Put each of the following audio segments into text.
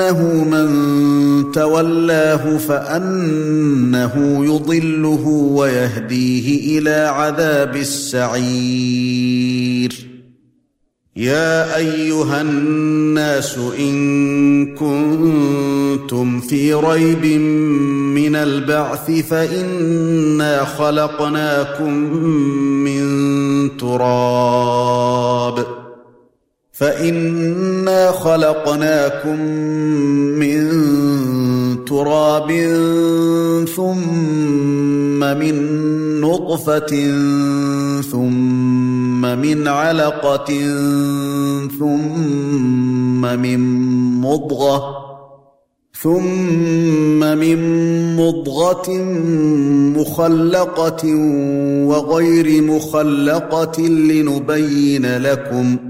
انه من تولاه فأنه يضله ويهديه إلى عذاب السعير. يا أيها الناس إن كنتم في ريب من البعث فإنا خلقناكم من تراب. فَإِنَّا خَلَقْنَاكُم مِّن تُرَابٍ ثُمَّ مِن نُّطْفَةٍ ثُمَّ مِنْ عَلَقَةٍ ثُمَّ مِن مُّضْغَةٍ ثُمَّ مِن مُّضْغَةٍ مُّخَلَّقَةٍ وَغَيْرِ مُخَلَّقَةٍ لِّنُبَيِّنَ لَكُمْ ۚ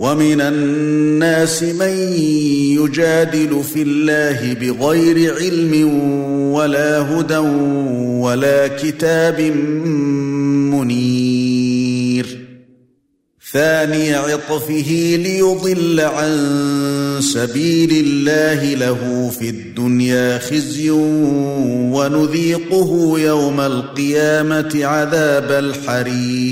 ومن الناس من يجادل في الله بغير علم ولا هدى ولا كتاب منير. ثاني عطفه ليضل عن سبيل الله له في الدنيا خزي ونذيقه يوم القيامة عذاب الحريق.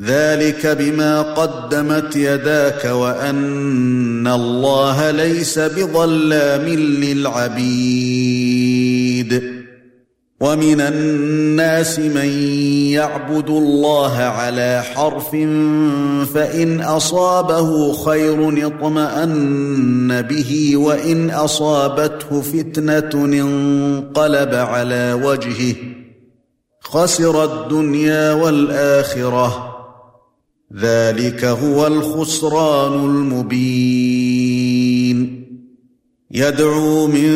ذلك بما قدمت يداك وأن الله ليس بظلام للعبيد. ومن الناس من يعبد الله على حرف فإن أصابه خير اطمأن به وإن أصابته فتنة انقلب على وجهه خسر الدنيا والآخرة. ذلك هو الخسران المبين. يدعو من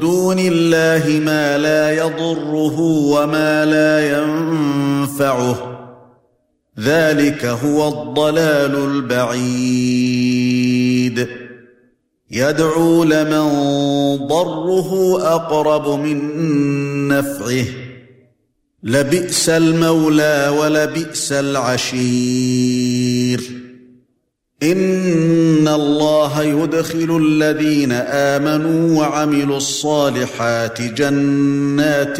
دون الله ما لا يضره وما لا ينفعه. ذلك هو الضلال البعيد. يدعو لمن ضره أقرب من نفعه. لبئس المولى ولبئس العشير. إن الله يدخل الذين آمنوا وعملوا الصالحات جنات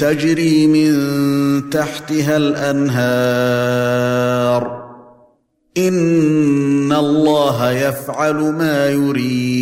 تجري من تحتها الأنهار. إن الله يفعل ما يريد.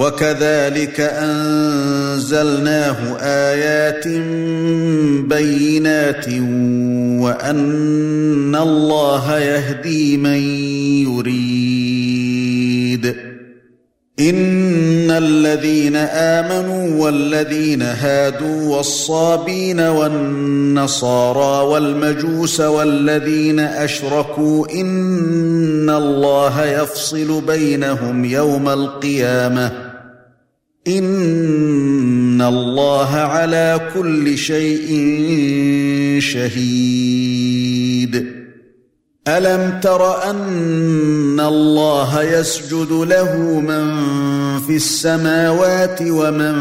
وكذلك أنزلناه آيات بينات وأن الله يهدي من يريد. إن الذين آمنوا والذين هادوا والصابين والنصارى والمجوس والذين أشركوا إن الله يفصل بينهم يوم القيامة. ان الله على كل شيء شهيد. الم تر ان الله يسجد له من في السماوات ومن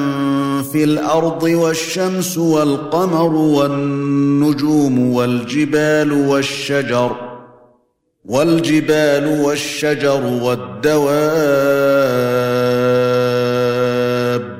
في الأرض والشمس والقمر والنجوم والجبال والشجر والجبال والشجر والدواب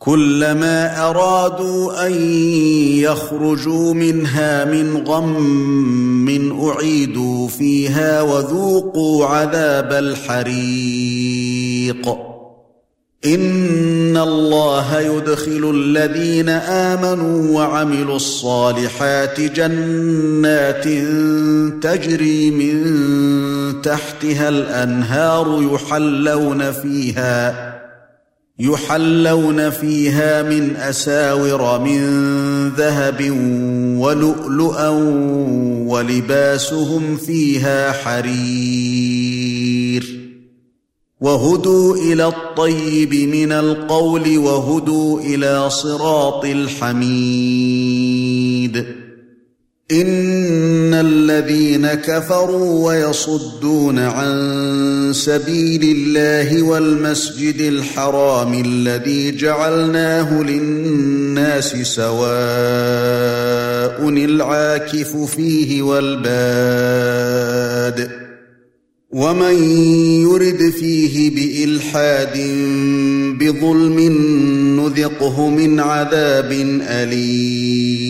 كلما أرادوا أن يخرجوا منها من غم أعيدوا فيها وذوقوا عذاب الحريق. إن الله يدخل الذين آمنوا وعملوا الصالحات جنات تجري من تحتها الأنهار يحلون فيها يحلون فيها من أساور من ذهب ولؤلؤا ولباسهم فيها حرير. وهدوا إلى الطيب من القول وهدوا إلى صراط الحميد. ان الذين كفروا ويصدون عن سبيل الله والمسجد الحرام الذي جعلناه للناس سواء العاكف فيه والباد ومن يرد فيه بالحاد بظلم نذقه من عذاب اليم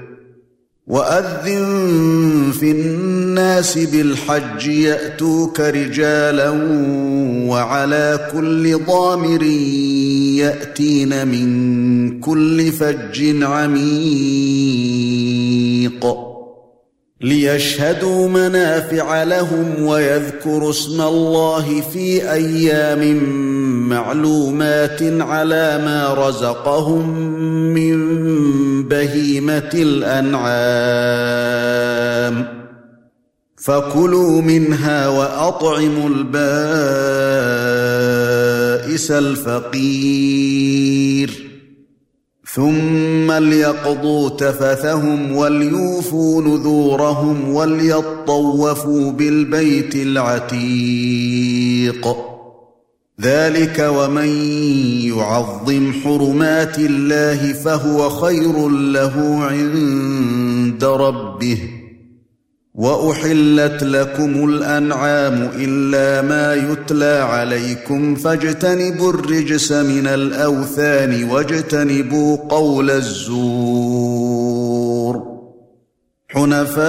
وأذن في الناس بالحج يأتوك رجالا وعلى كل ضامر يأتين من كل فج عميق ليشهدوا منافع لهم ويذكروا اسم الله في أيام معلومات على ما رزقهم من بهيمة الأنعام. فكلوا منها وأطعموا البائس الفقير. ثم ليقضوا تفثهم وليوفوا نذورهم وليطوفوا بالبيت العتيق. ذلك ومن يعظم حرمات الله فهو خير له عند ربه. وأحلت لكم الأنعام إلا ما يتلى عليكم فاجتنبوا الرجس من الأوثان واجتنبوا قول الزور. حنفاء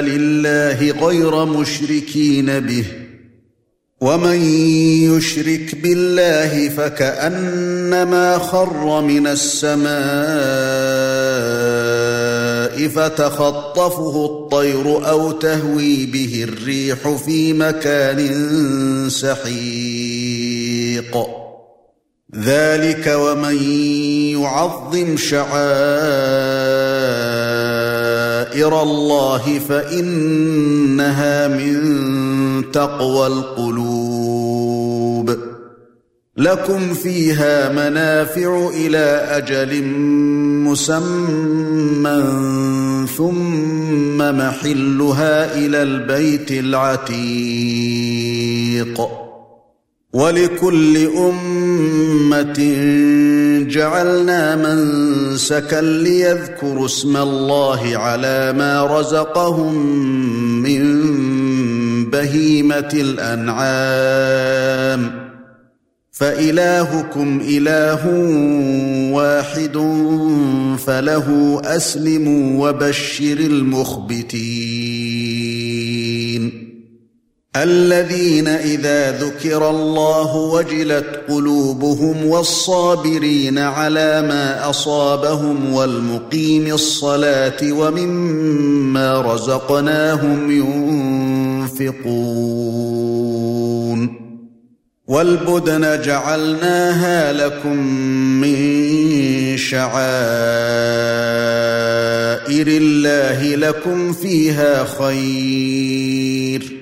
لله غير مشركين به. ومن يشرك بالله فكأنما خر من السماء فتخطفه الطير أو تهوي به الريح في مكان سحيق. ذلك ومن يعظم شعائر الله فإنها من تقوى القلوب. لكم فيها منافع إلى أجل مسمى ثم محلها إلى البيت العتيق. ولكل أمة جعلنا منسكا ليذكروا اسم الله على ما رزقهم من بهيمة الأنعام. فإلهكم إله واحد فله أسلموا وبشر المخبتين. الذين إذا ذكر الله وجلت قلوبهم والصابرين على ما أصابهم والمقيم الصلاة ومما رزقناهم ينفقون والبدن جعلناها لكم من شعائر الله لكم فيها خير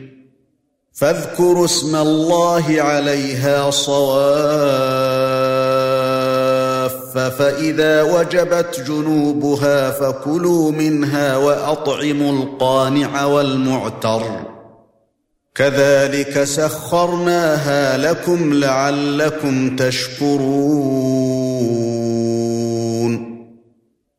فاذكروا اسم الله عليها صواف فإذا وجبت جنوبها فكلوا منها وأطعموا القانع والمعتر. كذلك سخرناها لكم لعلكم تشكرون.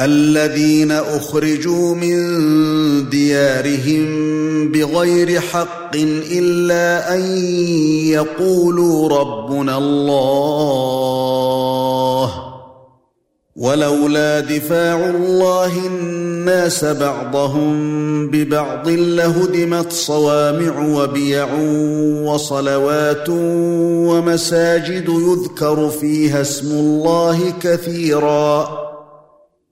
الذين أخرجوا من ديارهم بغير حق إلا أن يقولوا ربنا الله. ولولا دفاع الله الناس بعضهم ببعض لهدمت صوامع وبيع وصلوات ومساجد يذكر فيها اسم الله كثيرا.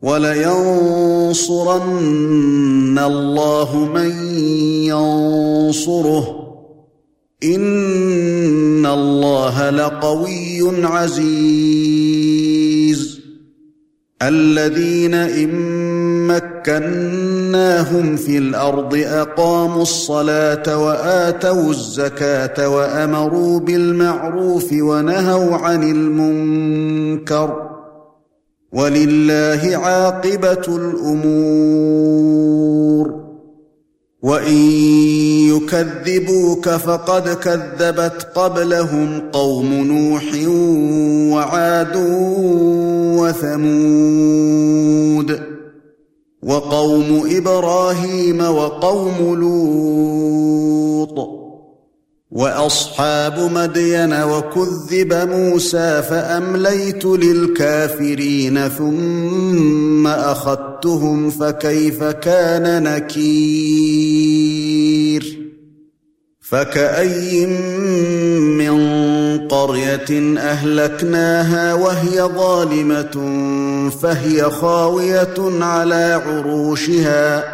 ولينصرن الله من ينصره. إن الله لقوي عزيز. الذين إن مكناهم في الأرض أقاموا الصلاة وآتوا الزكاة وأمروا بالمعروف ونهوا عن المنكر. ولله عاقبة الأمور. وإن يكذبوك فقد كذبت قبلهم قوم نوح وعاد وثمود. وقوم إبراهيم وقوم لوط. وأصحاب مدين وكذب موسى فأمليت للكافرين ثم أخذتهم فكيف كان نكير؟ فكأين من قرية أهلكناها وهي ظالمة فهي خاوية على عروشها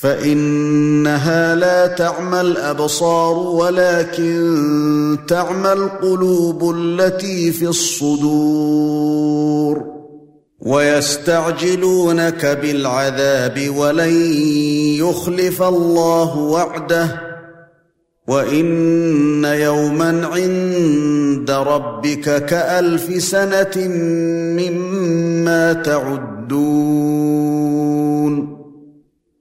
فإنها لا تعمى الابصار ولكن تعمى القلوب التي في الصدور ويستعجلونك بالعذاب ولن يخلف الله وعده وإن يوما عند ربك كألف سنة مما تعدون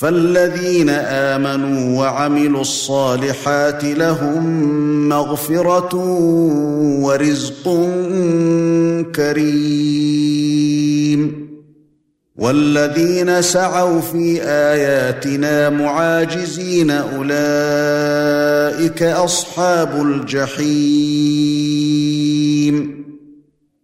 فالذين آمنوا وعملوا الصالحات لهم مغفرة ورزق كريم. والذين سعوا في آياتنا معاجزين أولئك أصحاب الجحيم.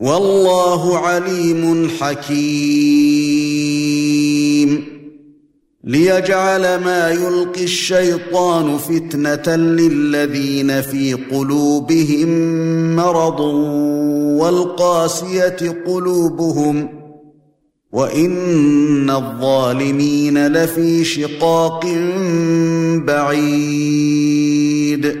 والله عليم حكيم. ليجعل ما يلقي الشيطان فتنة للذين في قلوبهم مرض والقاسية قلوبهم. وإن الظالمين لفي شقاق بعيد.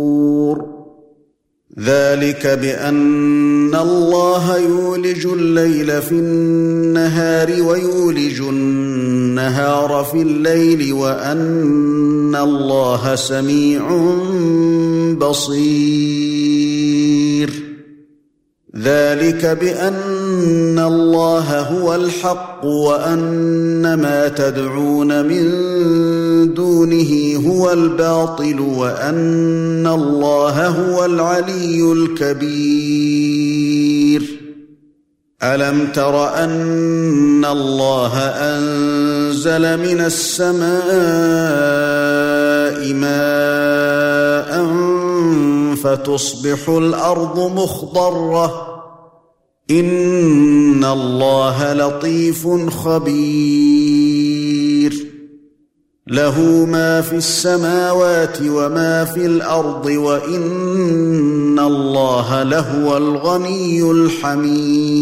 ذلك بأن الله يولج الليل في النهار ويولج النهار في الليل وأن الله سميع بصير. ذلك بأن الله هو الحق وأن ما تدعون من دونه هو الباطل وأن الله هو العلي الكبير. ألم تر أن الله أنزل من السماء ماء فتصبح الأرض مخضرة؟ إن الله لطيف خبير. له ما في السماوات وما في الأرض وإن الله لهو الغني الحميد.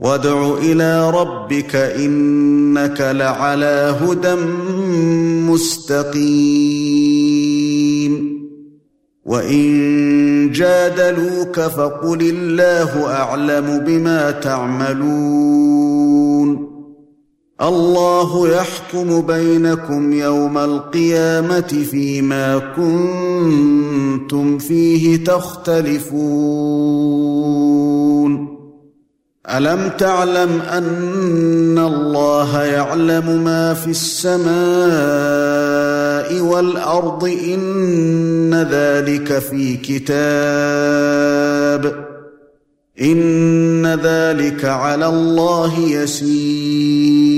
وادع إلى ربك إنك لعلى هدى مستقيم. وإن جادلوك فقل الله أعلم بما تعملون. الله يحكم بينكم يوم القيامة فيما كنتم فيه تختلفون. ألم تعلم أن الله يعلم ما في السماء والأرض؟ إن ذلك في كتاب. إن ذلك على الله يسير.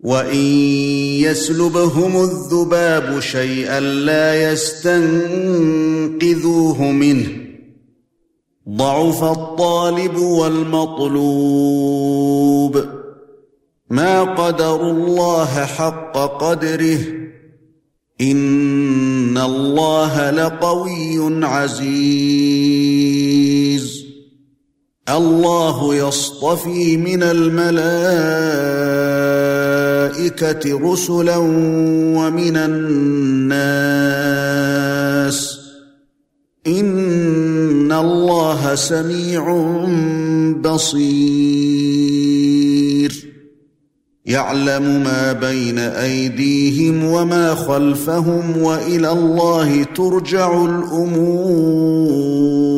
وان يسلبهم الذباب شيئا لا يستنقذوه منه ضعف الطالب والمطلوب ما قدروا الله حق قدره ان الله لقوي عزيز الله يصطفي من الملائكة رسلا ومن الناس. إن الله سميع بصير. يعلم ما بين أيديهم وما خلفهم وإلى الله ترجع الأمور.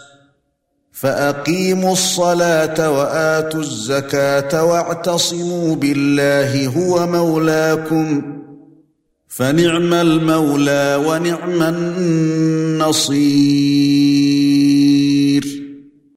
فأقيموا الصلاة وآتوا الزكاة واعتصموا بالله هو مولاكم فنعم المولى ونعم النصير.